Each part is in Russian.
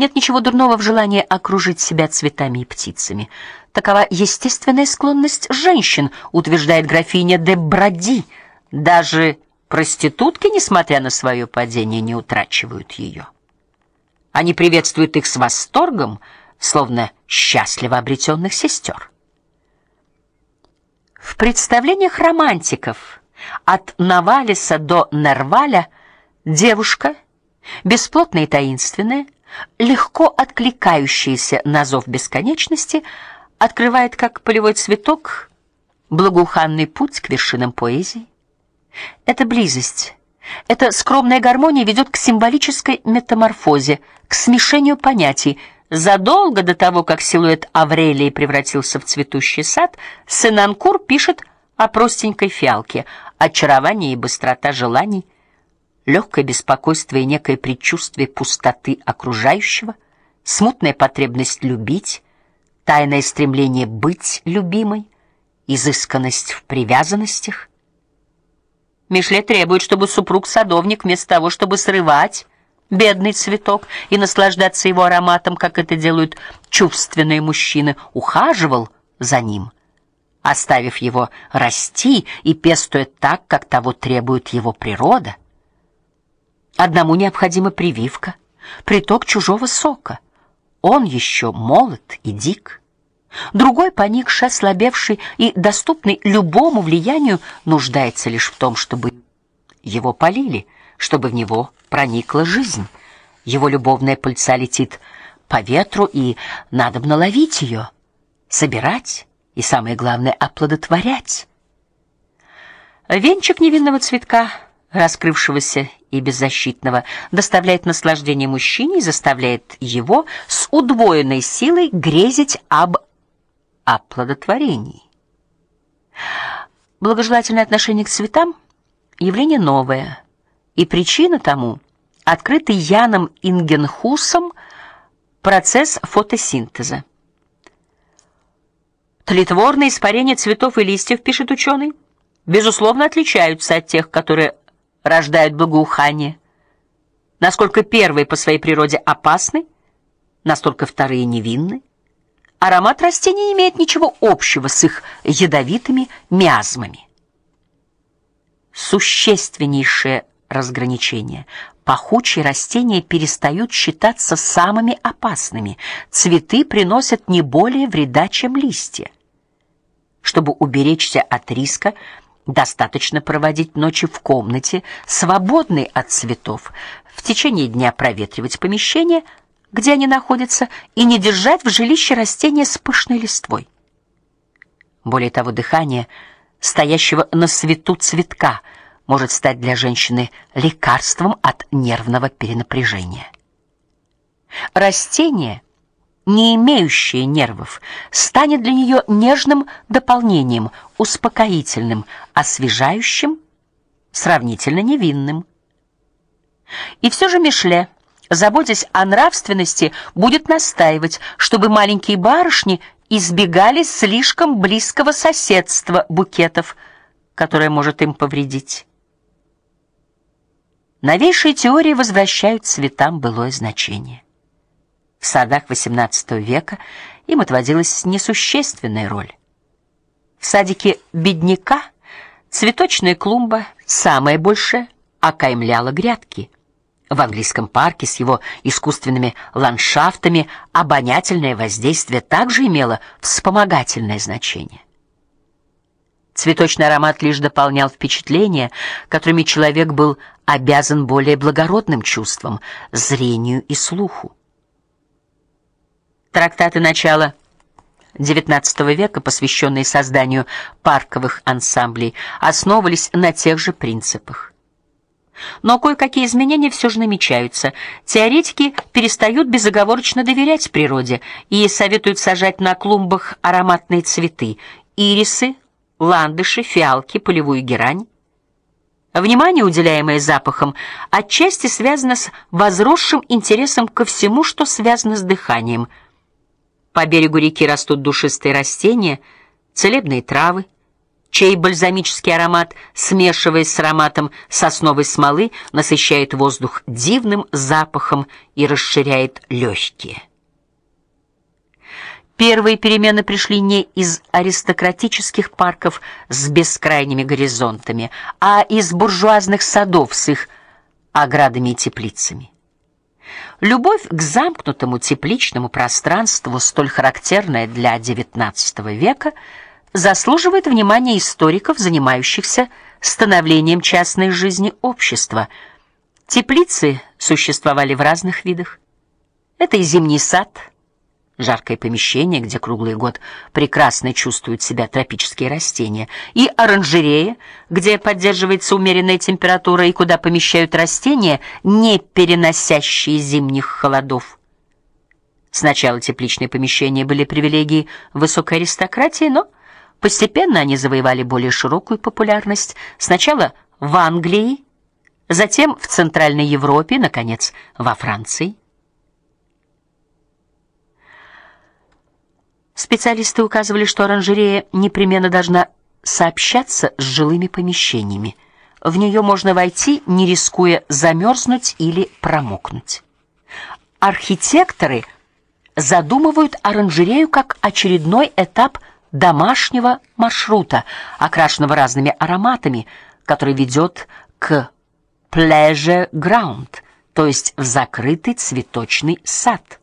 Нет ничего дурного в желании окружить себя цветами и птицами. Такова естественная склонность женщин, утверждает графиня де Бради. Даже проститутки, несмотря на свое падение, не утрачивают ее. Они приветствуют их с восторгом, словно счастливо обретенных сестер. В представлениях романтиков от Навалиса до Нерваля девушка бесплотная и таинственная, легко откликающаяся на зов бесконечности, открывает как полевой цветок благоуханный путь к вершинам поэзии. Эта близость, эта скромная гармония ведет к символической метаморфозе, к смешению понятий. Задолго до того, как силуэт Аврелии превратился в цветущий сад, Сенанкур пишет о простенькой фиалке, очарование и быстрота желаний, легкое беспокойство и некое предчувствие пустоты окружающего, смутная потребность любить, тайное стремление быть любимой, изысканность в привязанностях. Мишле требует, чтобы супруг-садовник вместо того, чтобы срывать бедный цветок и наслаждаться его ароматом, как это делают чувственные мужчины, ухаживал за ним, оставив его расти и пестуя так, как того требует его природа. Одному необходима прививка, приток чужого сока. Он еще молод и дик. Другой, поникший, ослабевший и доступный любому влиянию, нуждается лишь в том, чтобы его полили, чтобы в него проникла жизнь. Его любовная пыльца летит по ветру, и надо наловить ее, собирать и самое главное оплодотворять. Венчик невинного цветка, раскрывшегося и беззащитного, доставляет наслаждение мужчине и заставляет его с удвоенной силой грезить об оплодотворении. Благожелательное отношение к цветам явление новое, и причина тому открытый Яном Ингенхусом процесс фотосинтеза. Тлетворные испарения цветов и листьев, пишет ученый, безусловно отличаются от тех, которые рождают благоухание. Насколько первые по своей природе опасны, настолько вторые невинны. Аромат растений не имеет ничего общего с их ядовитыми миазмами. Существеннейшее разграничение. Пахучие растения перестают считаться самыми опасными. Цветы приносят не более вреда, чем листья. Чтобы уберечься от риска, достаточно проводить ночи в комнате, свободной от цветов. В течение дня проветривать помещение, где они находятся, и не держать в жилище растения с пышной листвой. Более того, дыхание стоящего на свету цветка может стать для женщины лекарством от нервного перенапряжения. Растение не имеющее нервов, станет для нее нежным дополнением, успокоительным, освежающим, сравнительно невинным. И все же Мишле, заботясь о нравственности, будет настаивать, чтобы маленькие барышни избегали слишком близкого соседства букетов, которое может им повредить. Новейшие теории возвращают цветам былое значение. В садах XVIII века им отводилась несущественная роль. В садике бедняка цветочная клумба самая большая окаймляла грядки. В английском парке с его искусственными ландшафтами обонятельное воздействие также имело вспомогательное значение. Цветочный аромат лишь дополнял впечатления, которыми человек был обязан более благородным чувствам, зрению и слуху. Трактаты начала XIX века, посвященные созданию парковых ансамблей, основывались на тех же принципах. Но кое-какие изменения все же намечаются. Теоретики перестают безоговорочно доверять природе и советуют сажать на клумбах ароматные цветы: ирисы, ландыши, фиалки, полевую герань. Внимание, уделяемое запахам, отчасти связано с возросшим интересом ко всему, что связано с дыханием – по берегу реки растут душистые растения, целебные травы, чей бальзамический аромат, смешиваясь с ароматом сосновой смолы, насыщает воздух дивным запахом и расширяет легкие. Первые перемены пришли не из аристократических парков с бескрайними горизонтами, а из буржуазных садов с их оградами и теплицами. Любовь к замкнутому тепличному пространству, столь характерная для XIX века, заслуживает внимания историков, занимающихся становлением частной жизни общества. Теплицы существовали в разных видах. Это и зимний сад, жаркое помещение, где круглый год прекрасно чувствуют себя тропические растения, и оранжерея, где поддерживается умеренная температура и куда помещают растения, не переносящие зимних холодов. Сначала тепличные помещения были привилегией высокой аристократии, но постепенно они завоевали более широкую популярность, сначала в Англии, затем в Центральной Европе, наконец, во Франции. Специалисты указывали, что оранжерея непременно должна сообщаться с жилыми помещениями. В нее можно войти, не рискуя замерзнуть или промокнуть. Архитекторы задумывают оранжерею как очередной этап домашнего маршрута, окрашенного разными ароматами, который ведет к pleasure ground, то есть в закрытый цветочный сад.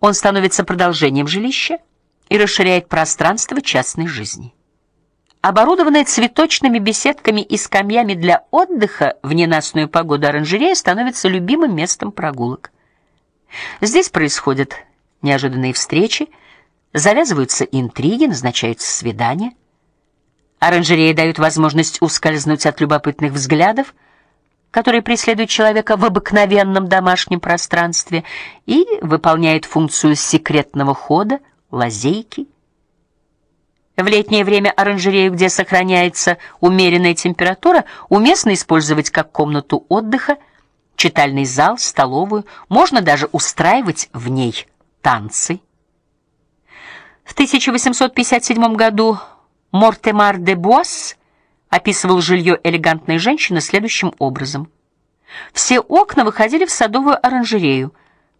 Он становится продолжением жилища и расширяет пространство частной жизни. Оборудованная цветочными беседками и скамьями для отдыха в ненастную погоду оранжерея становится любимым местом прогулок. Здесь происходят неожиданные встречи, завязываются интриги, назначаются свидания. Оранжерея дает возможность ускользнуть от любопытных взглядов, который преследует человека в обыкновенном домашнем пространстве и выполняет функцию секретного хода, лазейки. В летнее время оранжерею, где сохраняется умеренная температура, уместно использовать как комнату отдыха, читальный зал, столовую, можно даже устраивать в ней танцы. В 1857 году Мортемар де Буас описывал жилье элегантной женщины следующим образом: все окна выходили в садовую оранжерею,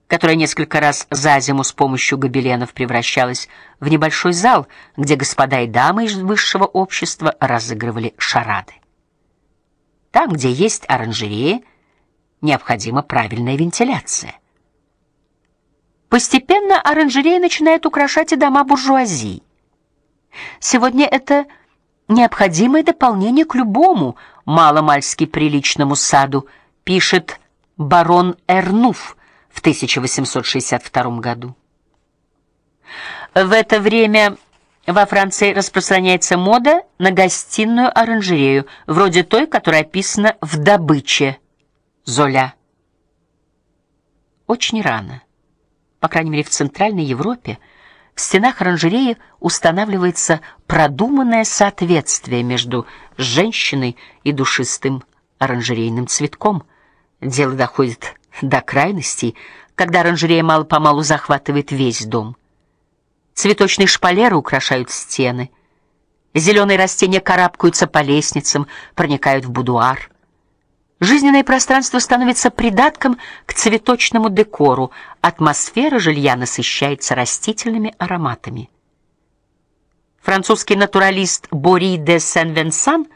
которая несколько раз за зиму с помощью гобеленов превращалась в небольшой зал, где господа и дамы из высшего общества разыгрывали шарады. Там, где есть оранжерея, необходима правильная вентиляция. Постепенно оранжерея начинает украшать и дома буржуазии. Сегодня это необходимое дополнение к любому маломальски приличному саду, пишет барон Эрнуф в 1862 году. В это время во Франции распространяется мода на гостиную оранжерею, вроде той, которая описана в Добыче Золя. Очень рано, по крайней мере, в Центральной Европе, в стенах оранжереи устанавливается продуманное соответствие между женщиной и душистым оранжерейным цветком. Дело доходит до крайностей, когда оранжерея мало-помалу захватывает весь дом. Цветочные шпалеры украшают стены. Зеленые растения карабкаются по лестницам, проникают в будуар. Жизненное пространство становится придатком к цветочному декору, атмосфера жилья насыщается растительными ароматами. Французский натуралист Бори де Сен-Венсан,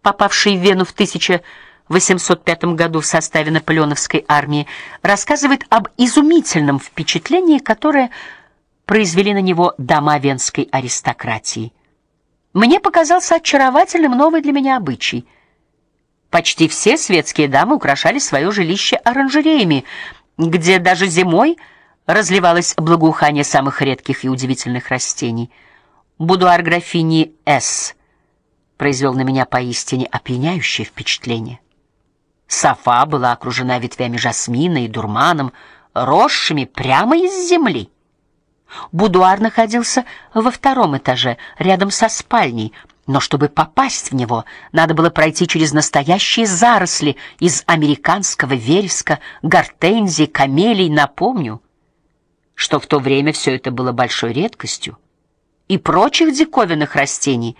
попавший в Вену в 1805 году в составе наполеоновской армии, рассказывает об изумительном впечатлении, которое произвели на него дома венской аристократии. Мне показался очаровательным новый для меня обычай – Почти все светские дамы украшали свое жилище оранжереями, где даже зимой разливалось благоухание самых редких и удивительных растений. Будуар графини С произвел на меня поистине опьяняющее впечатление. Софа была окружена ветвями жасмина и дурманом, росшими прямо из земли. Будуар находился во втором этаже, рядом со спальней. Но чтобы попасть в него, надо было пройти через настоящие заросли из американского вереска, гортензий, камелий, напомню, что в то время все это было большой редкостью. и прочих диковинных растений,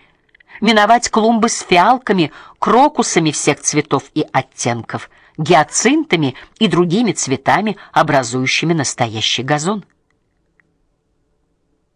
миновать клумбы с фиалками, крокусами всех цветов и оттенков, гиацинтами и другими цветами, образующими настоящий газон.